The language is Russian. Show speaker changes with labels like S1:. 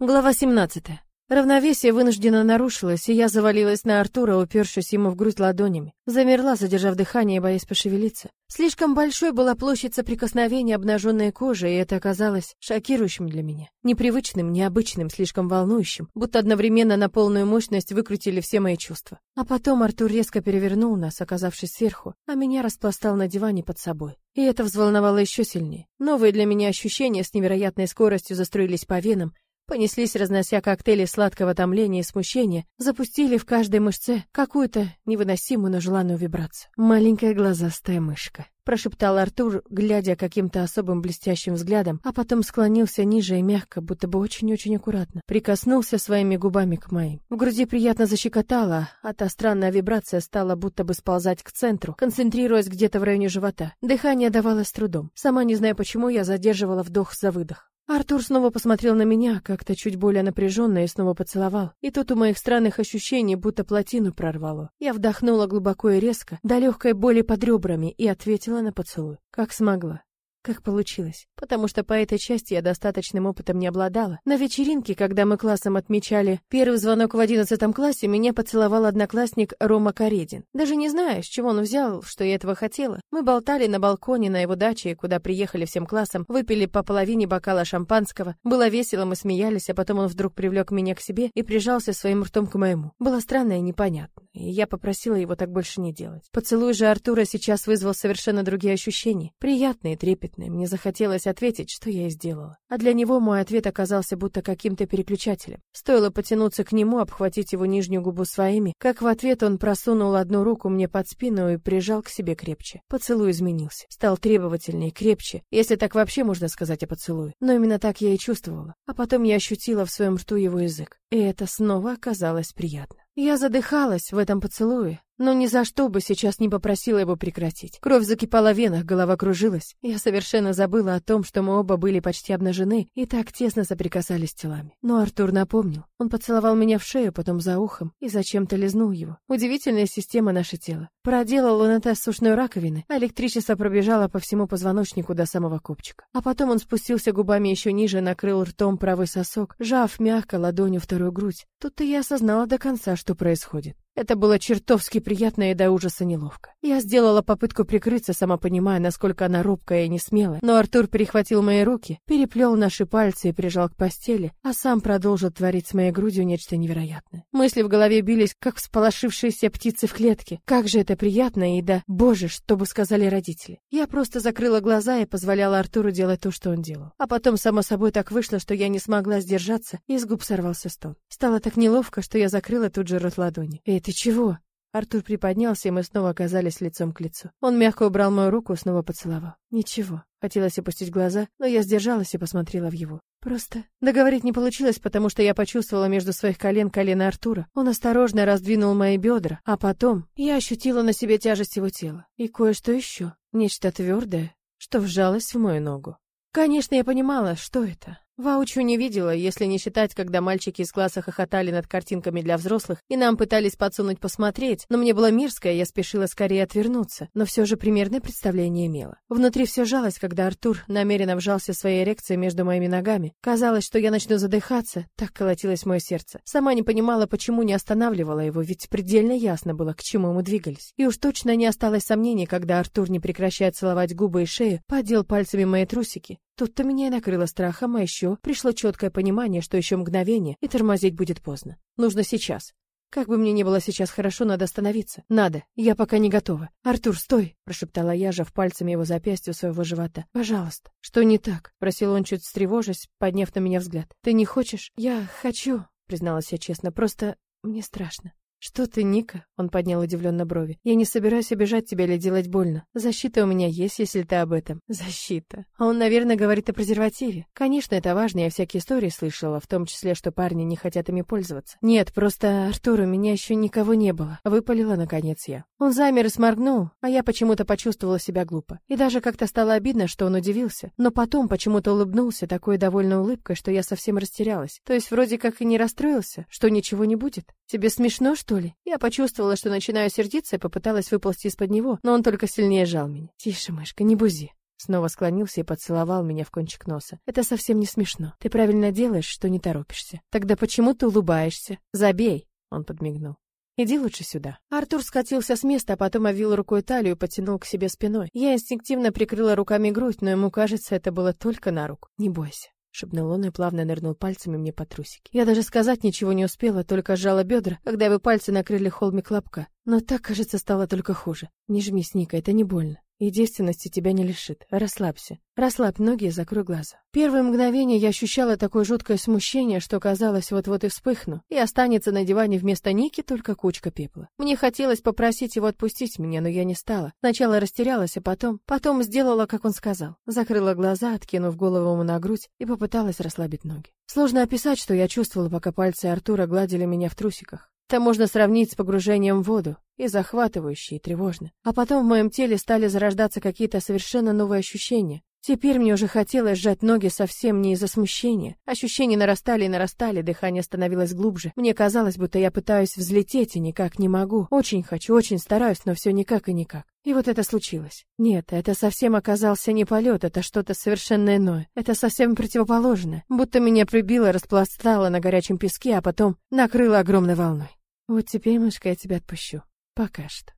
S1: Глава 17. Равновесие вынужденно нарушилось, и я завалилась на Артура, упершись ему в грудь ладонями. Замерла, задержав дыхание, боясь пошевелиться. Слишком большой была площадь соприкосновения обнаженной кожи, и это оказалось шокирующим для меня. Непривычным, необычным, слишком волнующим, будто одновременно на полную мощность выкрутили все мои чувства. А потом Артур резко перевернул нас, оказавшись сверху, а меня распластал на диване под собой. И это взволновало еще сильнее. Новые для меня ощущения с невероятной скоростью заструились по венам, Понеслись, разнося коктейли сладкого томления и смущения, запустили в каждой мышце какую-то невыносимую, но желанную вибрацию. «Маленькая глазастая мышка», — прошептал Артур, глядя каким-то особым блестящим взглядом, а потом склонился ниже и мягко, будто бы очень-очень аккуратно, прикоснулся своими губами к моим. В груди приятно защекотало, а та странная вибрация стала будто бы сползать к центру, концентрируясь где-то в районе живота. Дыхание давалось трудом. Сама не знаю почему, я задерживала вдох за выдох. Артур снова посмотрел на меня, как-то чуть более напряженно, и снова поцеловал. И тут у моих странных ощущений будто плотину прорвало. Я вдохнула глубоко и резко, до легкой боли под ребрами, и ответила на поцелуй, как смогла. Как получилось? Потому что по этой части я достаточным опытом не обладала. На вечеринке, когда мы классом отмечали первый звонок в одиннадцатом классе, меня поцеловал одноклассник Рома Каредин. Даже не знаю, с чего он взял, что я этого хотела. Мы болтали на балконе на его даче, куда приехали всем классом, выпили по половине бокала шампанского. Было весело, мы смеялись, а потом он вдруг привлек меня к себе и прижался своим ртом к моему. Было странно и непонятно, и я попросила его так больше не делать. Поцелуй же Артура сейчас вызвал совершенно другие ощущения, приятные, трепетные. Мне захотелось ответить, что я и сделала. А для него мой ответ оказался будто каким-то переключателем. Стоило потянуться к нему, обхватить его нижнюю губу своими, как в ответ он просунул одну руку мне под спину и прижал к себе крепче. Поцелуй изменился. Стал требовательнее, крепче, если так вообще можно сказать о поцелуе. Но именно так я и чувствовала. А потом я ощутила в своем рту его язык. И это снова оказалось приятно. Я задыхалась в этом поцелуе, но ни за что бы сейчас не попросила его прекратить. Кровь закипала в венах, голова кружилась. Я совершенно забыла о том, что мы оба были почти обнажены и так тесно соприкасались телами. Но Артур напомнил. Он поцеловал меня в шею, потом за ухом и зачем-то лизнул его. Удивительная система наше тело. Проделал он это с сушной раковины, а электричество пробежало по всему позвоночнику до самого копчика. А потом он спустился губами еще ниже, накрыл ртом правый сосок, жав мягко ладонью вторую грудь. Тут-то я осознала до конца, что происходит. Это было чертовски приятно и до ужаса неловко. Я сделала попытку прикрыться, сама понимая, насколько она робкая и несмелая, но Артур перехватил мои руки, переплел наши пальцы и прижал к постели, а сам продолжил творить с моей грудью нечто невероятное. Мысли в голове бились, как всполошившиеся птицы в клетке. Как же это приятно и да, боже, что бы сказали родители. Я просто закрыла глаза и позволяла Артуру делать то, что он делал. А потом, само собой, так вышло, что я не смогла сдержаться, и с губ сорвался стон. Стало так неловко, что я закрыла тут же рот ладони. И «Ты чего?» Артур приподнялся, и мы снова оказались лицом к лицу. Он мягко убрал мою руку, снова поцеловал. «Ничего». Хотелось опустить глаза, но я сдержалась и посмотрела в его. Просто договорить не получилось, потому что я почувствовала между своих колен колено Артура. Он осторожно раздвинул мои бедра, а потом я ощутила на себе тяжесть его тела. И кое-что еще, нечто твердое, что вжалось в мою ногу. Конечно, я понимала, что это. Ваучу не видела, если не считать, когда мальчики из класса хохотали над картинками для взрослых, и нам пытались подсунуть посмотреть, но мне было мирское, я спешила скорее отвернуться, но все же примерное представление имела. Внутри все жалось, когда Артур намеренно вжался своей эрекцией между моими ногами. Казалось, что я начну задыхаться, так колотилось мое сердце. Сама не понимала, почему не останавливала его, ведь предельно ясно было, к чему мы двигались. И уж точно не осталось сомнений, когда Артур, не прекращая целовать губы и шею, подел пальцами мои трусики. Тут-то меня и накрыло страхом, а еще пришло четкое понимание, что еще мгновение, и тормозить будет поздно. Нужно сейчас. Как бы мне ни было сейчас хорошо, надо остановиться. Надо. Я пока не готова. Артур, стой, прошептала я, жав пальцами его запястья у своего живота. Пожалуйста. Что не так? просил он чуть встревожась, подняв на меня взгляд. Ты не хочешь? Я хочу, призналась я честно. Просто мне страшно. «Что ты, Ника?» — он поднял удивленно брови. «Я не собираюсь обижать тебя или делать больно. Защита у меня есть, если ты об этом». «Защита». А он, наверное, говорит о презервативе. Конечно, это важно, я всякие истории слышала, в том числе, что парни не хотят ими пользоваться. «Нет, просто, Артур, у меня еще никого не было», — выпалила, наконец, я. Он замер и сморгнул, а я почему-то почувствовала себя глупо. И даже как-то стало обидно, что он удивился. Но потом почему-то улыбнулся такой довольной улыбкой, что я совсем растерялась. То есть вроде как и не расстроился, что ничего не будет. Тебе смешно, что ли? Я почувствовала, что начинаю сердиться и попыталась выползти из-под него, но он только сильнее сжал меня. Тише, мышка, не бузи. Снова склонился и поцеловал меня в кончик носа. Это совсем не смешно. Ты правильно делаешь, что не торопишься. Тогда почему ты улыбаешься? Забей, он подмигнул. Иди лучше сюда. Артур скатился с места, а потом обвил рукой талию и потянул к себе спиной. Я инстинктивно прикрыла руками грудь, но ему кажется, это было только на руку. Не бойся. — шепнул он и плавно нырнул пальцами мне по трусике. Я даже сказать ничего не успела, только сжала бедра, когда его пальцы накрыли холмик лапка. Но так, кажется, стало только хуже. Не жмись, Ника, это не больно. И девственности тебя не лишит. Расслабься. Расслабь ноги и закрой глаза. Первые мгновения я ощущала такое жуткое смущение, что казалось, вот-вот и вспыхну, и останется на диване вместо Ники только кучка пепла. Мне хотелось попросить его отпустить меня, но я не стала. Сначала растерялась, а потом... Потом сделала, как он сказал. Закрыла глаза, откинув голову ему на грудь, и попыталась расслабить ноги. Сложно описать, что я чувствовала, пока пальцы Артура гладили меня в трусиках. Это можно сравнить с погружением в воду, и захватывающе, и тревожно. А потом в моем теле стали зарождаться какие-то совершенно новые ощущения. Теперь мне уже хотелось сжать ноги совсем не из-за смущения. Ощущения нарастали и нарастали, дыхание становилось глубже. Мне казалось, будто я пытаюсь взлететь и никак не могу. Очень хочу, очень стараюсь, но все никак и никак. И вот это случилось. Нет, это совсем оказался не полет, это что-то совершенно иное. Это совсем противоположное. Будто меня прибило, распластало на горячем песке, а потом накрыло огромной волной. Вот теперь, мышка, я тебя отпущу. Пока что.